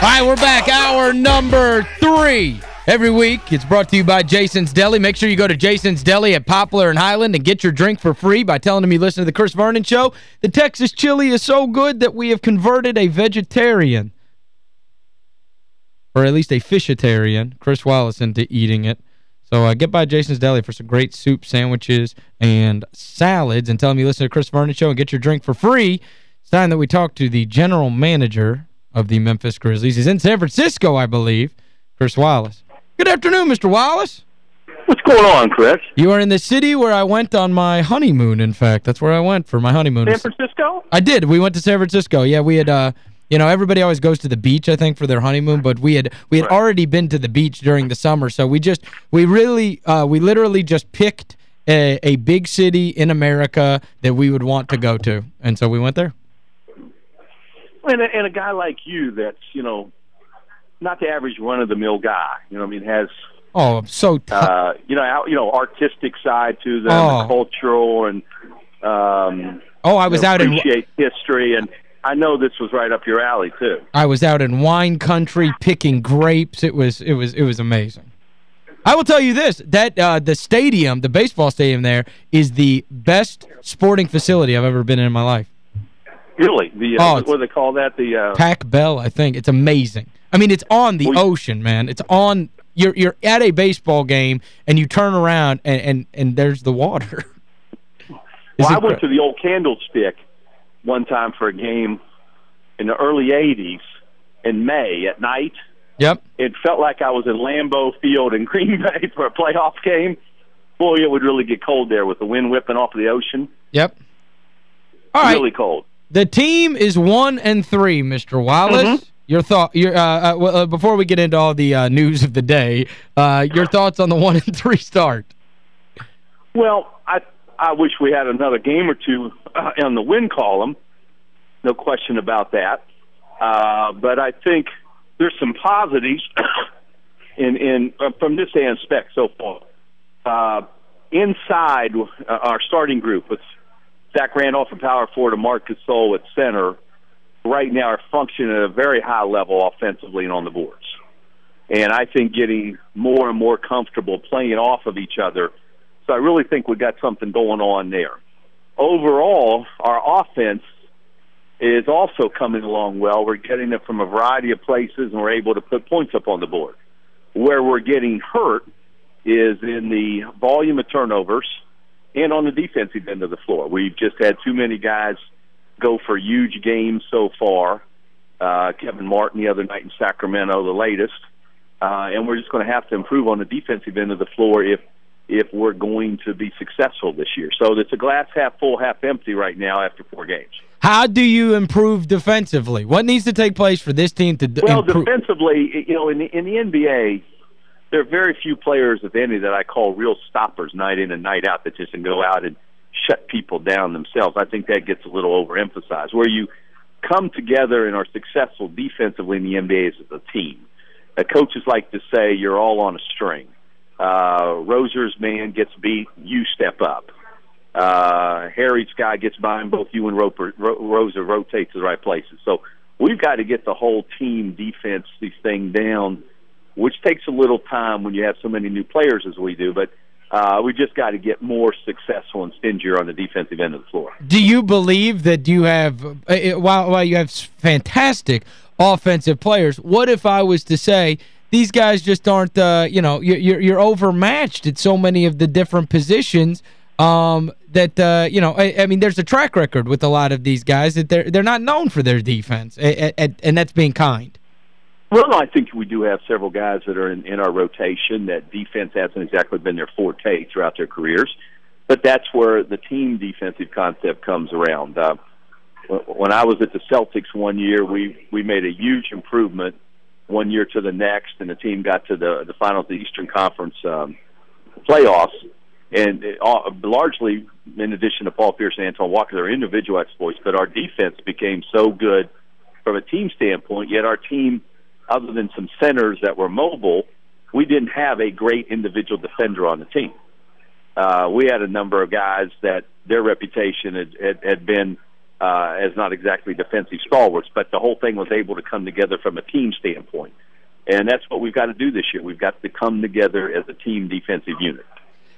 All right, we're back. Hour number three. Every week, it's brought to you by Jason's Deli. Make sure you go to Jason's Deli at Poplar and Highland and get your drink for free by telling them you listen to the Chris Vernon Show. The Texas chili is so good that we have converted a vegetarian, or at least a fishitarian, Chris Wallace, into eating it. So uh, get by Jason's Deli for some great soup, sandwiches, and salads, and tell them you listen to Chris Vernon Show and get your drink for free. It's time that we talk to the general manager of the Memphis Grizzlies. He's in San Francisco, I believe, Chris Wallace. Good afternoon, Mr. Wallace. What's going on, Chris? You are in the city where I went on my honeymoon, in fact. That's where I went for my honeymoon. San Francisco? I did. We went to San Francisco. Yeah, we had uh you know, everybody always goes to the beach, I think, for their honeymoon, but we had we had right. already been to the beach during the summer, so we just we really uh we literally just picked a, a big city in America that we would want to go to. And so we went there. And a, and a guy like you that's, you know, not the average run-of-the-mill guy, you know I mean, has... Oh, so... Uh, you know, out, you know, artistic side to them, oh. the cultural and... Um, oh, I was you know, out appreciate in... history and... I know this was right up your alley too. I was out in wine country picking grapes. It was it was it was amazing. I will tell you this, that uh, the stadium, the baseball stadium there is the best sporting facility I've ever been in in my life. Really? The uh, oh, what do they call that? The uh... Pac Bell, I think. It's amazing. I mean, it's on the well, ocean, man. It's on you're you're at a baseball game and you turn around and and, and there's the water. well, I went to the old Candlestick one time for a game in the early 80s in May at night. Yep. It felt like I was in Lambeau Field in Green Bay for a playoff game. Boy, it would really get cold there with the wind whipping off of the ocean. Yep. All right. Really cold. The team is 1 and 3, Mr. Wallace. Mm -hmm. Your thought your uh, uh, well, uh, before we get into all the uh, news of the day, uh, your thoughts on the 1 and 3 start. Well, I I wish we had another game or two uh, on the win column. No question about that. Uh, but I think there's some positives in in uh, from this aspect so far. Uh, inside uh, our starting group with Zach Randolph and power forward and Marc Gasol at center, right now are functioning at a very high level offensively and on the boards. And I think getting more and more comfortable playing off of each other – so I really think we got something going on there. Overall, our offense is also coming along well. We're getting it from a variety of places, and we're able to put points up on the board. Where we're getting hurt is in the volume of turnovers and on the defensive end of the floor. We've just had too many guys go for huge games so far. Uh, Kevin Martin the other night in Sacramento, the latest. Uh, and we're just going to have to improve on the defensive end of the floor if if we're going to be successful this year. So it's a glass half full, half empty right now after four games. How do you improve defensively? What needs to take place for this team to Well, improve? defensively, you know, in the, in the NBA, there are very few players, if any, that I call real stoppers night in and night out that just can go out and shut people down themselves. I think that gets a little overemphasized. Where you come together and are successful defensively in the NBA is as a team. Uh, coaches like to say you're all on a string uh, Rozier's man gets beat, you step up. Uh, Harry's guy gets by him, both you and Roper, Ro- Rozier rotate to the right places. So we've got to get the whole team defense this thing down, which takes a little time when you have so many new players as we do. But uh, we just got to get more successful and stingier on the defensive end of the floor. Do you believe that you have, uh, uh while, while you have fantastic offensive players, what if I was to say – these guys just aren't, uh, you know, you're, you're overmatched at so many of the different positions um, that, uh, you know, I, I, mean, there's a track record with a lot of these guys that they're they're not known for their defense, and that's being kind. Well, I think we do have several guys that are in, in our rotation that defense hasn't exactly been their forte throughout their careers, but that's where the team defensive concept comes around. Uh, when I was at the Celtics one year, we we made a huge improvement one year to the next, and the team got to the the finals of the Eastern Conference um, playoffs. And it, uh, largely, in addition to Paul Pierce and Antoine Walker, their individual exploits, but our defense became so good from a team standpoint. Yet our team, other than some centers that were mobile, we didn't have a great individual defender on the team. Uh, we had a number of guys that their reputation had, had, had been uh, as not exactly defensive stalwarts, but the whole thing was able to come together from a team standpoint. And that's what we've got to do this year. We've got to come together as a team defensive unit.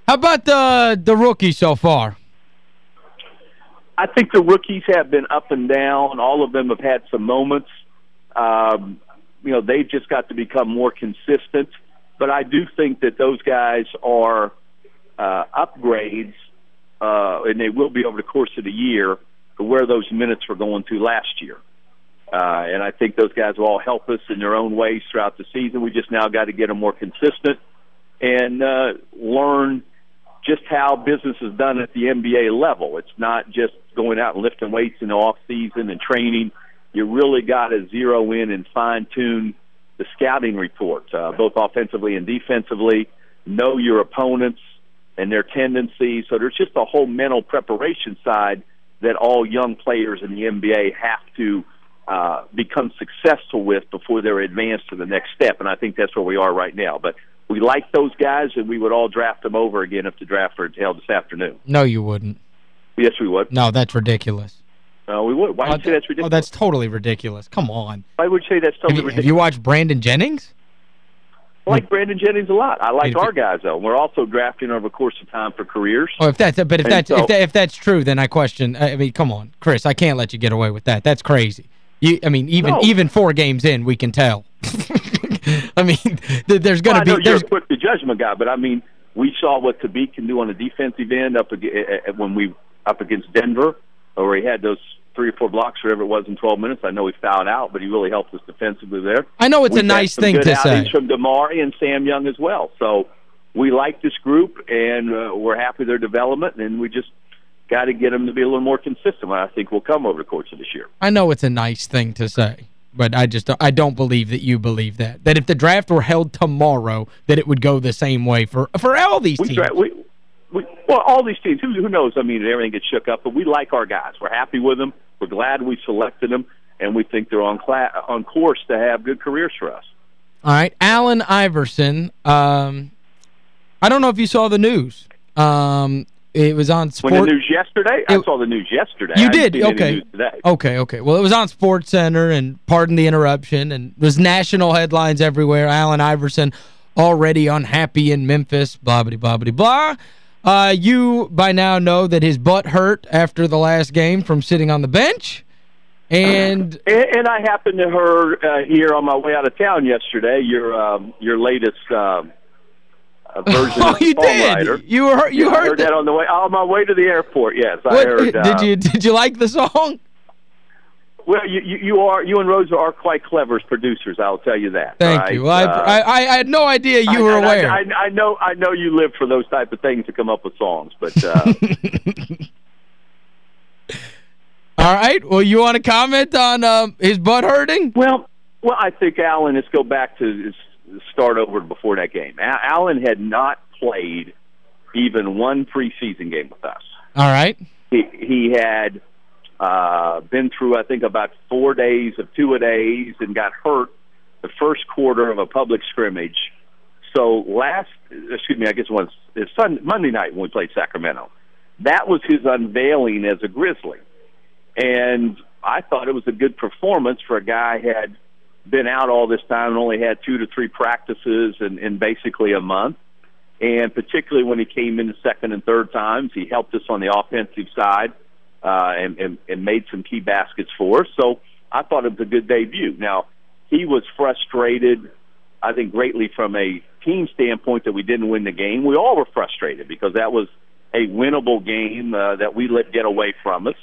How about the the rookie so far? I think the rookies have been up and down. All of them have had some moments. Um, you know, they've just got to become more consistent. But I do think that those guys are uh, upgrades, uh, and they will be over the course of the year to where those minutes were going to last year. Uh, and I think those guys will all help us in their own ways throughout the season. We just now got to get them more consistent and uh, learn just how business is done at the NBA level. It's not just going out and lifting weights in the off season and training. You really got to zero in and fine tune the scouting report, uh, both offensively and defensively. Know your opponents and their tendencies. So there's just a whole mental preparation side that all young players in the NBA have to uh, become successful with before they're advanced to the next step. And I think that's where we are right now. But we like those guys, and we would all draft them over again if the draft were held this afternoon. No, you wouldn't. Yes, we would. No, that's ridiculous. No, we would. Why oh, would you say that's ridiculous? Oh, that's totally ridiculous. Come on. Why would you say that's totally have you, ridiculous? Have you watched Brandon Jennings? I like Brandon Jennings a lot. I like our guys though. We're also drafting over the course of time for careers. Oh, if that's but if that's so, if, that, if that's true, then I question. I mean, come on, Chris. I can't let you get away with that. That's crazy. You, I mean, even no. even four games in, we can tell. I mean, there's going to well, be there's you're a quick the judgment guy, but I mean, we saw what Thabeet can do on the defensive end up when we up against Denver, where he had those three or four blocks, whatever it was, in 12 minutes. I know he fouled out, but he really helped us defensively there. I know it's We've a nice thing to say. from DeMarre and Sam Young as well. So we like this group, and uh, we're happy with their development, and we just got to get them to be a little more consistent. I think we'll come over the course of this year. I know it's a nice thing to say, but I just I don't believe that you believe that. That if the draft were held tomorrow, that it would go the same way for for all these teams. we, we, well, all these teams, who, who knows? I mean, everything gets shook up, but we like our guys. We're happy with them. We're glad we selected them, and we think they're on on course to have good careers for us. All right. Allen Iverson, um, I don't know if you saw the news. Um, it was on sports. When the news yesterday? I saw the news yesterday. You did? Okay. Okay, okay. Well, it was on Sports Center, and pardon the interruption, and there's national headlines everywhere. Allen Iverson already unhappy in Memphis, blah, blah, blah, blah, blah. Uh, you, by now, know that his butt hurt after the last game from sitting on the bench. And uh, and, and I happened to hear uh, here on my way out of town yesterday your um, your latest um, uh, version oh, of you did. You heard you yeah, heard, heard that on the way on my way to the airport. Yes, what, I heard. Uh, did you did you like the song? Well, you, you, you are you and Rosa are quite clever as producers. I'll tell you that. Thank right? you. Well, uh, I, I I had no idea you I, were aware. I, I, I, know I know you live for those type of things to come up with songs, but. Uh, All right. Well, you want to comment on um, his butt hurting? Well, well, I think Allen. Let's go back to start over before that game. Allen had not played even one preseason game with us. All right. He he had uh, been through, I think, about four days of two a days and got hurt the first quarter of a public scrimmage. So last, excuse me, I guess it was it's Sunday, Monday night when we played Sacramento. That was his unveiling as a Grizzly, and I thought it was a good performance for a guy had been out all this time and only had two to three practices in, in basically a month. And particularly when he came in the second and third times, he helped us on the offensive side uh, and, and, and made some key baskets for us. So I thought it was a good debut. Now, he was frustrated, I think, greatly from a team standpoint that we didn't win the game. We all were frustrated because that was a winnable game uh, that we let get away from us.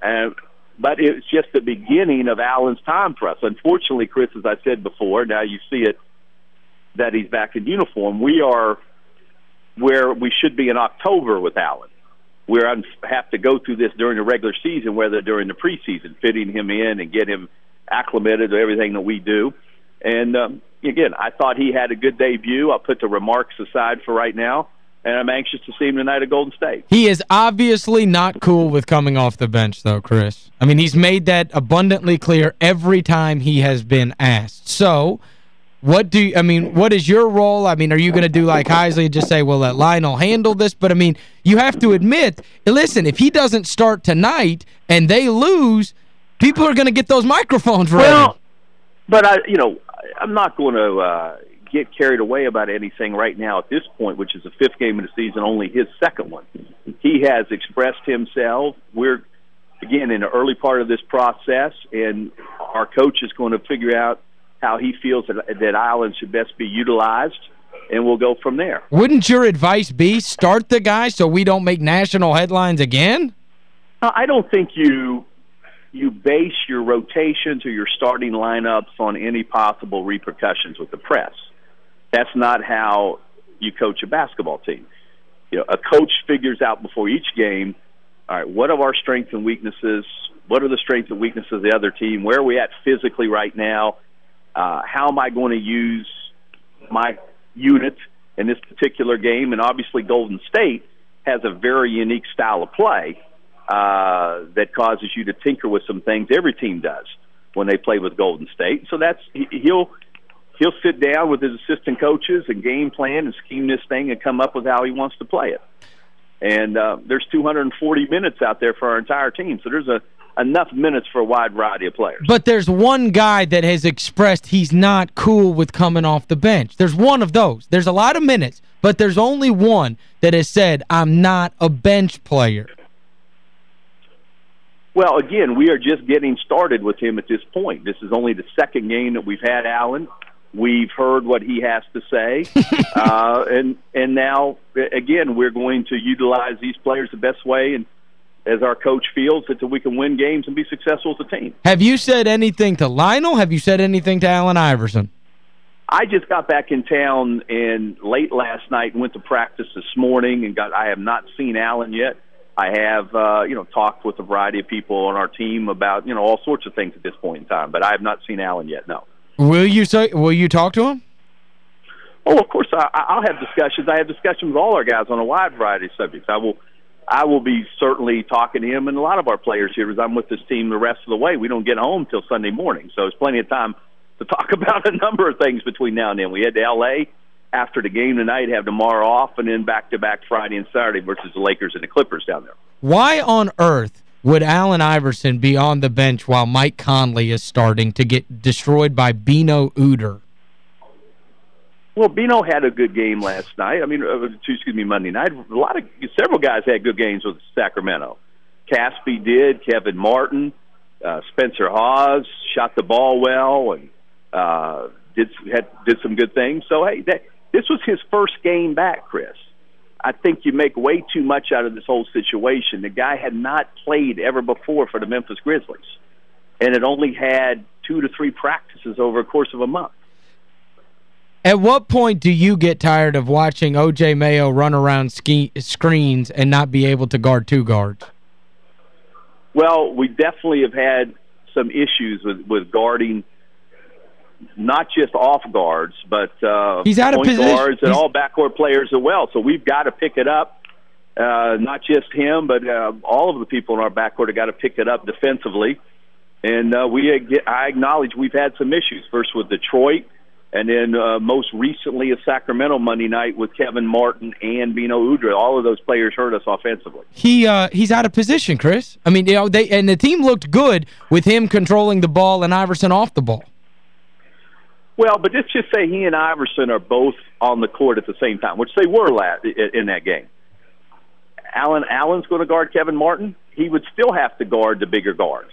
And but it's just the beginning of Allen's time for us. Unfortunately, Chris, as I said before, now you see it that he's back in uniform. We are where we should be in October with Allen we have to go through this during the regular season, whether during the preseason, fitting him in and get him acclimated to everything that we do. And um, again, I thought he had a good debut. I'll put the remarks aside for right now, and I'm anxious to see him tonight at Golden State. He is obviously not cool with coming off the bench, though, Chris. I mean, he's made that abundantly clear every time he has been asked. So, What do you, I mean, what is your role? I mean, are you going to do like Heisley and just say, well, let Lionel handle this? But, I mean, you have to admit, listen, if he doesn't start tonight and they lose, people are going to get those microphones ready. Well, but, I, you know, I'm not going to uh, get carried away about anything right now at this point, which is the fifth game of the season, only his second one. He has expressed himself. We're, again, in the early part of this process, and our coach is going to figure out how he feels that, that Allen should best be utilized, and we'll go from there. Wouldn't your advice be start the guy so we don't make national headlines again? Uh, I don't think you you base your rotations or your starting lineups on any possible repercussions with the press. That's not how you coach a basketball team. You know, a coach figures out before each game, all right, what are our strengths and weaknesses? What are the strengths and weaknesses of the other team? Where are we at physically right now? Uh, how am I going to use my unit in this particular game? And obviously, Golden State has a very unique style of play uh, that causes you to tinker with some things. Every team does when they play with Golden State. So that's he'll he'll sit down with his assistant coaches and game plan and scheme this thing and come up with how he wants to play it. And uh, there's 240 minutes out there for our entire team, so there's a enough minutes for a wide variety of players. But there's one guy that has expressed he's not cool with coming off the bench. There's one of those. There's a lot of minutes, but there's only one that has said, I'm not a bench player. Well, again, we are just getting started with him at this point. This is only the second game that we've had Allen. We've heard what he has to say, uh, and and now again we're going to utilize these players the best way, and as our coach feels, that we can win games and be successful as a team. Have you said anything to Lionel? Have you said anything to Allen Iverson? I just got back in town and late last night and went to practice this morning and got. I have not seen Allen yet. I have, uh, you know, talked with a variety of people on our team about, you know, all sorts of things at this point in time, but I have not seen Allen yet, no. Will you say will you talk to him? Oh, of course I I'll have discussions. I have discussions with all our guys on a wide variety of subjects. I will I will be certainly talking to him and a lot of our players here as I'm with this team the rest of the way. We don't get home till Sunday morning, so there's plenty of time to talk about a number of things between now and then. We head to L.A. after the game tonight, have tomorrow off, and then back-to-back Friday and Saturday versus the Lakers and the Clippers down there. Why on earth would Allen Iverson be on the bench while Mike Conley is starting to get destroyed by Beno Udrih? Well, Beno had a good game last night. I mean, uh, excuse me, Monday night. A lot of several guys had good games with Sacramento. Casspi did. Kevin Martin, uh, Spencer Hawes shot the ball well and uh, did had did some good things. So hey, that, this was his first game back, Chris. I think you make way too much out of this whole situation. The guy had not played ever before for the Memphis Grizzlies, and had only had two to three practices over a course of a month. At what point do you get tired of watching O.J. Mayo run around screens and not be able to guard two guards? Well, we definitely have had some issues with, with guarding – not just off guards, but uh, He's out of point position. guards and He's... all backcourt players as well. So we've got to pick it up. Uh, not just him, but uh, all of the people in our backcourt have got to pick it up defensively. And uh, we, I acknowledge we've had some issues. First with Detroit, and then uh, most recently at Sacramento Monday night with Kevin Martin and Beno Udrih. All of those players hurt us offensively. He uh, he's out of position, Chris. I mean, you know, they and the team looked good with him controlling the ball and Iverson off the ball. Well, but let's just say he and Iverson are both on the court at the same time, which they were last, in that game. Allen Allen's going to guard Kevin Martin. He would still have to guard the bigger guard.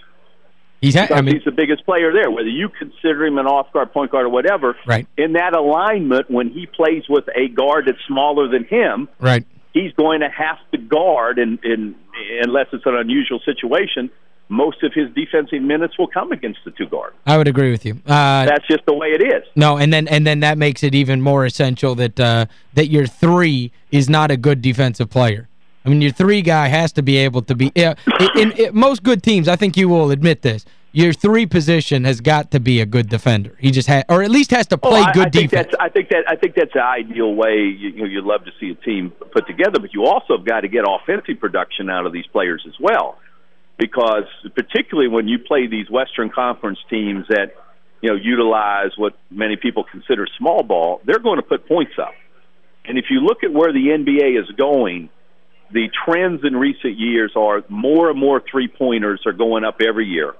He's, I mean, he's the biggest player there, whether you consider him an off guard, point guard, or whatever. Right. In that alignment, when he plays with a guard that's smaller than him, right. he's going to have to guard, in, in, unless it's an unusual situation, most of his defensive minutes will come against the two guard. I would agree with you. Uh, That's just the way it is. No, and then and then that makes it even more essential that uh, that your three is not a good defensive player. I mean, your three guy has to be able to be in, in, in, most good teams, I think you will admit this. Your three position has got to be a good defender. He just has or at least has to oh, play oh, I, good I think defense. That's, I think that I think that's the ideal way you, you know you'd love to see a team put together, but you also have got to get offensive production out of these players as well because particularly when you play these Western Conference teams that you know, utilize what many people consider small ball, they're going to put points up. And if you look at where the NBA is going, the trends in recent years are more and more three pointers are going up every year.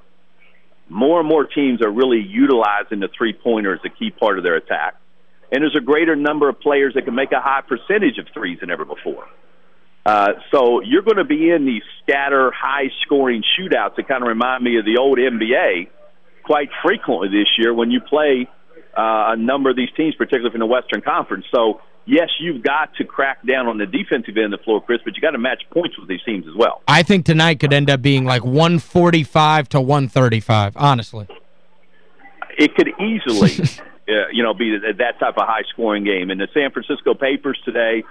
More and more teams are really utilizing the three pointer as a key part of their attack. And there's a greater number of players that can make a high percentage of threes than ever before. Uh, so you're going to be in these scatter, high scoring shootouts that kind of remind me of the old NBA quite frequently this year when you play uh, a number of these teams, particularly from the Western Conference. So, yes, you've got to crack down on the defensive end of the floor, Chris, but you got to match points with these teams as well. I think tonight could end up being like 145 to 135, honestly. It could easily, uh, you know, be that type of high-scoring game. In the San Francisco papers today,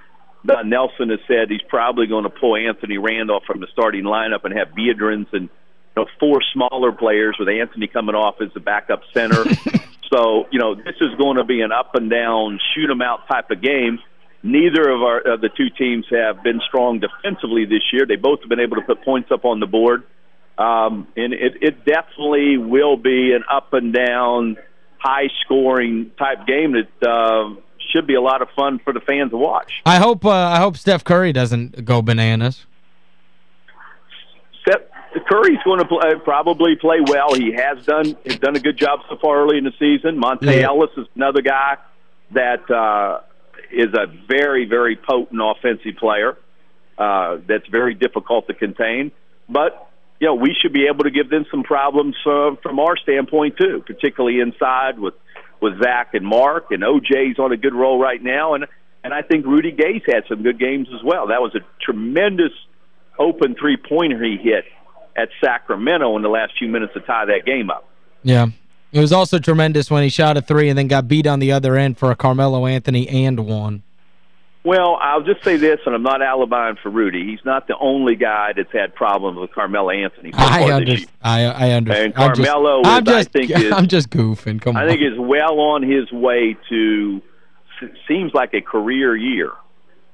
Don Nelson has said he's probably going to pull Anthony Randolph from the starting lineup and have Biedrins and – you know, four smaller players with Anthony coming off as the backup center. so, you know, this is going to be an up and down, shoot 'em out type of game. Neither of our of the two teams have been strong defensively this year. They both have been able to put points up on the board, um, and it, it definitely will be an up and down, high scoring type game that uh, should be a lot of fun for the fans to watch. I hope uh, I hope Steph Curry doesn't go bananas. Steph, Curry's going to play, probably play well. He has done has done a good job so far early in the season. Monte yeah. Ellis is another guy that uh, is a very very potent offensive player. Uh, that's very difficult to contain, but you know we should be able to give them some problems uh, from our standpoint too, particularly inside with with Zach and Marc and OJ's on a good roll right now, and and I think Rudy Gay's had some good games as well. That was a tremendous open three pointer he hit at Sacramento in the last few minutes to tie that game up. Yeah. It was also tremendous when he shot a three and then got beat on the other end for a Carmelo Anthony and one. Well, I'll just say this, and I'm not alibiing for Rudy. He's not the only guy that's had problems with Carmelo Anthony. So I, under, I, I understand. And Carmelo, I'm just, is, I'm just, is, I'm just goofing. Come I on. think is well on his way to seems like a career year.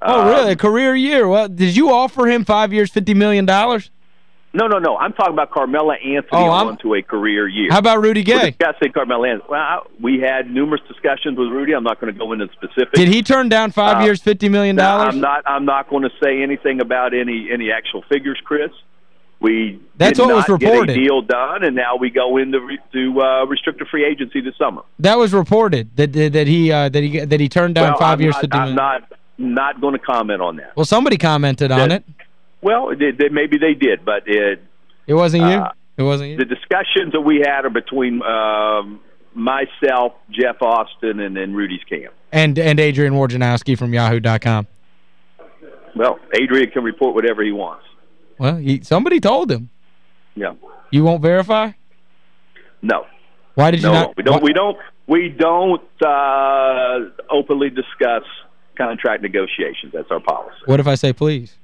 Oh, um, really? A career year? Well, did you offer him five years, $50 million? dollars? No, no, no. I'm talking about Carmelo Anthony oh, on to a career year. How about Rudy Gay? I say Carmelo Anthony. Well, we had numerous discussions with Rudy. I'm not going to go into specifics. Did he turn down five uh, years, $50 million? dollars? I'm not I'm not going to say anything about any any actual figures, Chris. We That's what was reported. deal done, and now we go into re, to uh, restricted free agency this summer. That was reported that that he uh, that he that he turned down well, 5 I'm years, not, $50 million. I'm not not going to comment on that. Well, somebody commented on it. Well, they, they, maybe they did, but it it wasn't you? Uh, it wasn't you? The discussions that we had are between um, myself, Jeff Austin, and then Rudy's camp. And and Adrian Wojnarowski from Yahoo.com. Well, Adrian can report whatever he wants. Well, he, somebody told him. Yeah. You won't verify? No. Why did no, you not? We don't, we don't, we don't uh, openly discuss contract negotiations. That's our policy. What if I say please?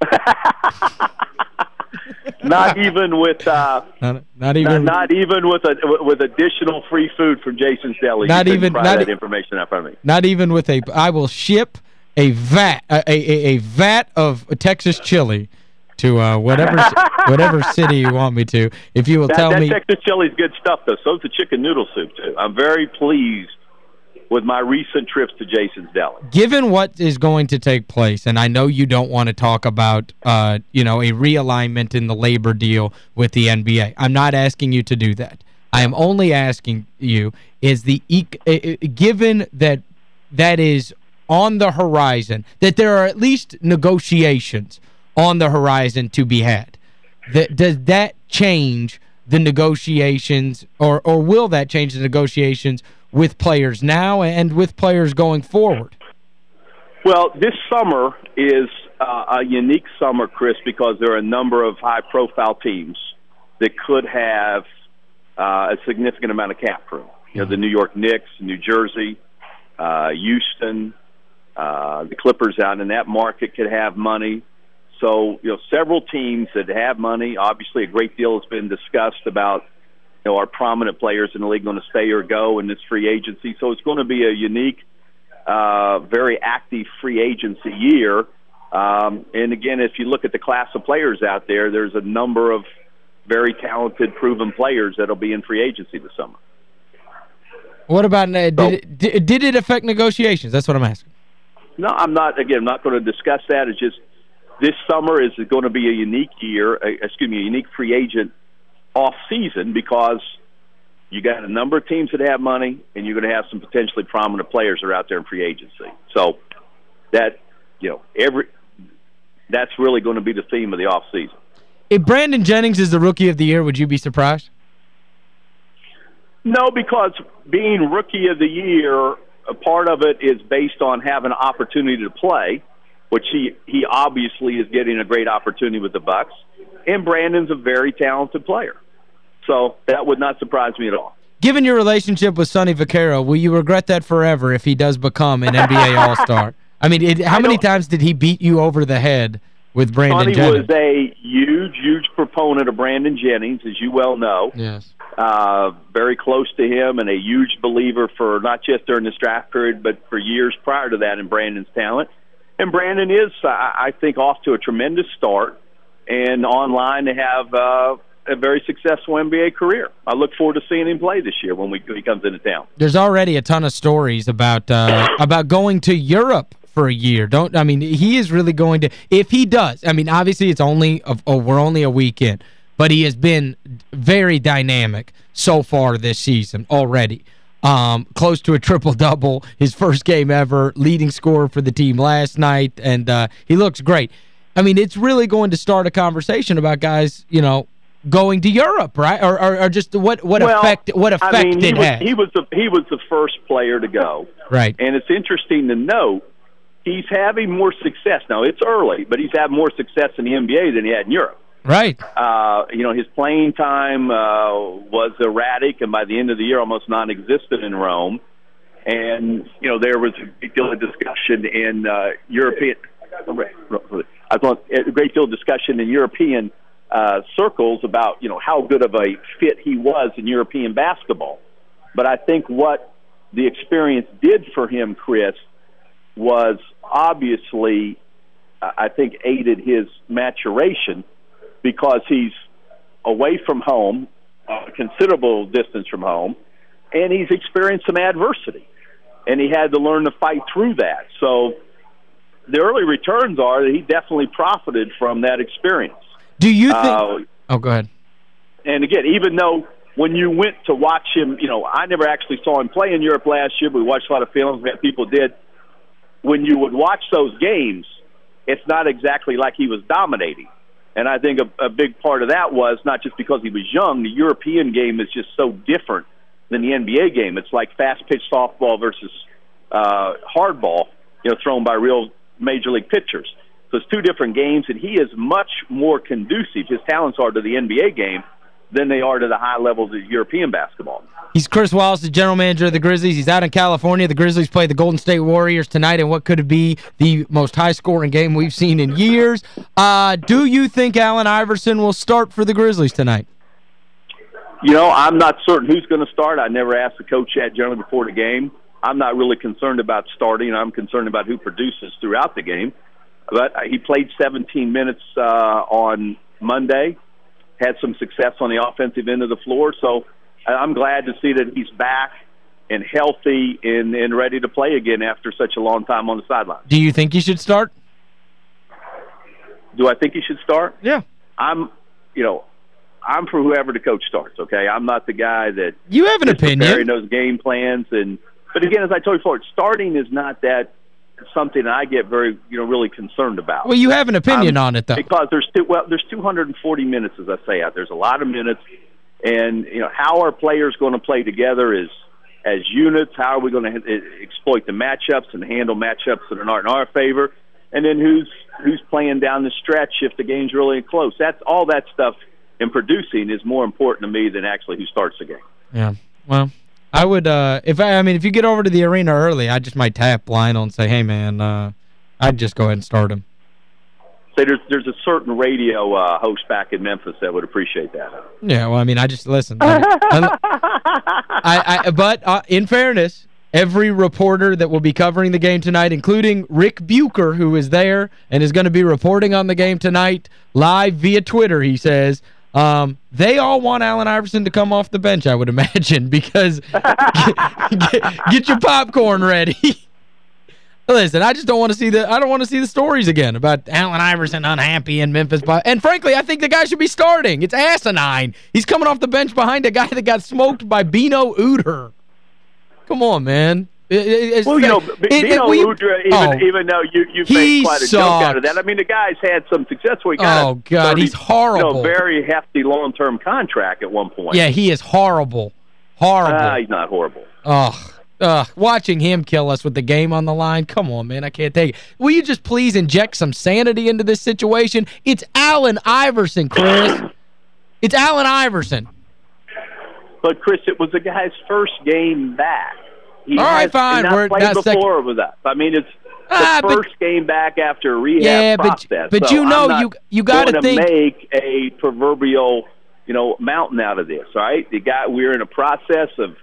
not even with uh, not, not even not, not, even with a with additional free food from Jason's Deli. Not even not that information out of me. Not even with a I will ship a vat a a, a vat of Texas chili to uh, whatever whatever city you want me to. If you will that, tell that me Texas chili is good stuff though. So is the chicken noodle soup too. I'm very pleased with my recent trips to Jason's Deli. Given what is going to take place, and I know you don't want to talk about, uh, you know, a realignment in the labor deal with the NBA. I'm not asking you to do that. I am only asking you, is the given that that is on the horizon, that there are at least negotiations on the horizon to be had, that, does that change the negotiations, or, or will that change the negotiations with players now and with players going forward? Well, this summer is uh, a unique summer, Chris, because there are a number of high-profile teams that could have uh, a significant amount of cap room. You know, the New York Knicks, New Jersey, uh, Houston, uh, the Clippers out in that market could have money. So, you know, several teams that have money. Obviously, a great deal has been discussed about you know, our prominent players in the league going to stay or go in this free agency. So it's going to be a unique, uh, very active free agency year. Um, and again, if you look at the class of players out there, there's a number of very talented, proven players that'll be in free agency this summer. What about, uh, did, so, it, did, did it affect negotiations? That's what I'm asking. No, I'm not, again, I'm not going to discuss that. It's just this summer is going to be a unique year, uh, excuse me, a unique free agent off season because you got a number of teams that have money, and you're going to have some potentially prominent players that are out there in free agency. So that you know every that's really going to be the theme of the off season. If Brandon Jennings is the rookie of the year, would you be surprised? No, because being rookie of the year, a part of it is based on having an opportunity to play which he he obviously is getting a great opportunity with the Bucks. And Brandon's a very talented player, so that would not surprise me at all. Given your relationship with Sonny Vaccaro, will you regret that forever if he does become an NBA All-Star? I mean, it, how I many times did he beat you over the head with Brandon Sonny Jennings? was a huge, huge proponent of Brandon Jennings, as you well know. Yes. Uh, very close to him and a huge believer for not just during this draft period, but for years prior to that in Brandon's talent. And Brandon is, I think, off to a tremendous start and online to have uh, a very successful NBA career. I look forward to seeing him play this year when, we, when he comes into town. There's already a ton of stories about uh, about going to Europe for a year. Don't I mean he is really going to if he does. I mean obviously it's only oh we're only a week in, but he has been very dynamic so far this season already um, close to a triple-double, his first game ever, leading scorer for the team last night, and uh, he looks great. I mean, it's really going to start a conversation about guys, you know, going to Europe, right? Or, or, or just what what well, effect what effect I mean, it was, had. He was the he was the first player to go. Right. And it's interesting to note he's having more success now. It's early, but he's had more success in the NBA than he had in Europe. Right. Uh, you know, his playing time uh, was erratic, and by the end of the year, almost non-existent in Rome. And you know, there was a great deal of discussion in uh, European. I thought a great deal of discussion in European uh, circles about you know how good of a fit he was in European basketball. But I think what the experience did for him, Chris, was obviously, I think, aided his maturation because he's away from home, a considerable distance from home, and he's experienced some adversity. And he had to learn to fight through that. So the early returns are that he definitely profited from that experience. Do you think uh, Oh, go ahead. And again, even though when you went to watch him, you know, I never actually saw him play in Europe last year, but we watched a lot of films that people did. When you would watch those games, it's not exactly like he was dominating. And I think a, a big part of that was not just because he was young. The European game is just so different than the NBA game. It's like fast pitch softball versus uh, hardball, you know, thrown by real major league pitchers. So it's two different games, and he is much more conducive. His talents are to the NBA game than they are to the high levels of European basketball. He's Chris Wallace, the general manager of the Grizzlies. He's out in California. The Grizzlies play the Golden State Warriors tonight in what could be the most high-scoring game we've seen in years. Uh, do you think Allen Iverson will start for the Grizzlies tonight? You know, I'm not certain who's going to start. I never ask the coach that generally before the game. I'm not really concerned about starting. I'm concerned about who produces throughout the game. But he played 17 minutes uh, on Monday had some success on the offensive end of the floor. So I'm glad to see that he's back and healthy and, and ready to play again after such a long time on the sideline. Do you think he should start? Do I think he should start? Yeah. I'm, you know, I'm for whoever the coach starts, okay? I'm not the guy that You have an opinion. preparing those game plans and but again as I told you before, starting is not that something I get very, you know, really concerned about. Well, you have an opinion um, on it, though. Because there's two, well, there's 240 minutes, as I say out. There's a lot of minutes, and you know how are players going to play together is as units. How are we going to exploit the matchups and handle matchups that are not in our favor? And then who's who's playing down the stretch if the game's really close? That's all that stuff in producing is more important to me than actually who starts the game. Yeah. Well, I would, uh, if I, I mean, if you get over to the arena early, I just might tap Lionel and say, hey, man, uh, I'd just go ahead and start him. Say there's there's a certain radio uh, host back in Memphis that would appreciate that. Yeah, well, I mean, I just listen. I, I, I, but uh, in fairness, every reporter that will be covering the game tonight, including Rick Bucher, who is there and is going to be reporting on the game tonight live via Twitter, he says, Um, they all want Allen Iverson to come off the bench, I would imagine, because get, get, get your popcorn ready. Listen, I just don't want to see the I don't want to see the stories again about Allen Iverson unhappy in Memphis. And frankly, I think the guy should be starting. It's asinine. He's coming off the bench behind a guy that got smoked by Beno Udrih. Come on, man. Well, you know, Beno Udrih, even, oh, even though you, you made quite a sucked. joke out of that, I mean, the guy's had some success. He got oh, God, 30, he's horrible. You know, very hefty long-term contract at one point. Yeah, he is horrible. Horrible. Uh, he's not horrible. Oh, uh, watching him kill us with the game on the line, come on, man, I can't take it. Will you just please inject some sanity into this situation? It's Allen Iverson, Chris. it's Allen Iverson. But, Chris, it was the guy's first game back. He All right, fine. Not We're played before with that. I mean, it's the ah, first but, game back after a rehab yeah, process. But, but so you know, you you got to think make a proverbial, you know, mountain out of this. Right? The guy, we're in a process of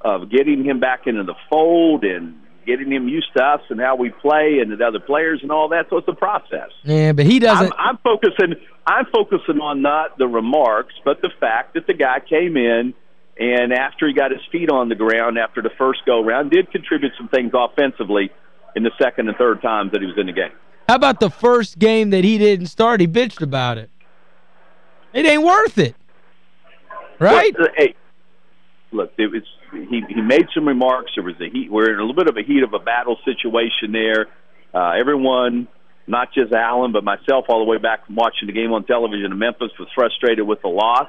of getting him back into the fold and getting him used to us and how we play and the other players and all that. So it's a process. Yeah, but he doesn't. I'm, I'm focusing. I'm focusing on not the remarks, but the fact that the guy came in and after he got his feet on the ground after the first go round, did contribute some things offensively in the second and third times that he was in the game. How about the first game that he didn't start? He bitched about it. It ain't worth it. Right? Well, hey, look, it was he he made some remarks. There was a heat. We're in a little bit of a heat of a battle situation there. Uh, everyone, not just Allen, but myself, all the way back from watching the game on television in Memphis, was frustrated with the loss.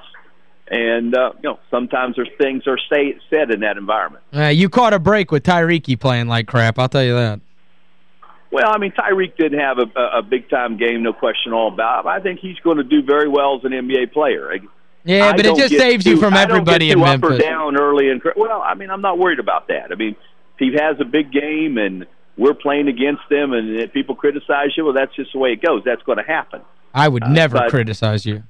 And uh, you know, sometimes there's things are say, said in that environment. Uh, you caught a break with Tyreke playing like crap. I'll tell you that. Well, I mean, Tyreke didn't have a, a big time game, no question all about. I think he's going to do very well as an NBA player. Yeah, but it just saves too, you from everybody in Memphis. up or down early and well, I mean, I'm not worried about that. I mean, if he has a big game and we're playing against them and people criticize you, well, that's just the way it goes. That's going to happen. I would uh, never but, criticize you.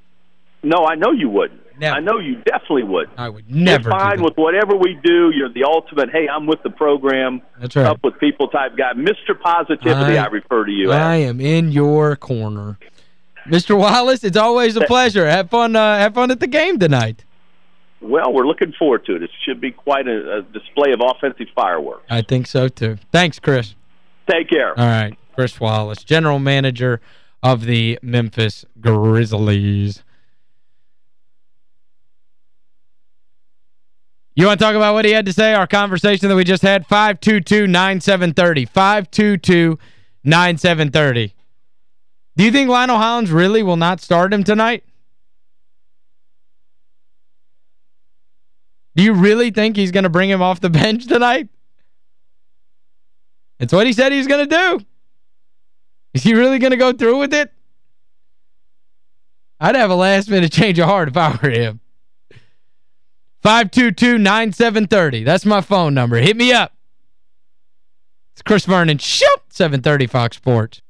No, I know you wouldn't. Never. I know you definitely would. I would never. You're fine with whatever we do. You're the ultimate. Hey, I'm with the program. That's right. Up with people type guy, Mr. Positivity. I, I refer to you. I as. am in your corner. Mr. Wallace, it's always a pleasure. Have fun uh, have fun at the game tonight. Well, we're looking forward to it. It should be quite a, a display of offensive fireworks. I think so, too. Thanks, Chris. Take care. All right. Chris Wallace, general manager of the Memphis Grizzlies. You want to talk about what he had to say? Our conversation that we just had? 522-9730. 522-9730. Do you think Lionel Hollins really will not start him tonight? Do you really think he's going to bring him off the bench tonight? It's what he said he's going to do. Is he really going to go through with it? I'd have a last-minute change of heart if I were him. 522-9730. That's my phone number. Hit me up. It's Chris Vernon. Shoot! 730 Fox Sports.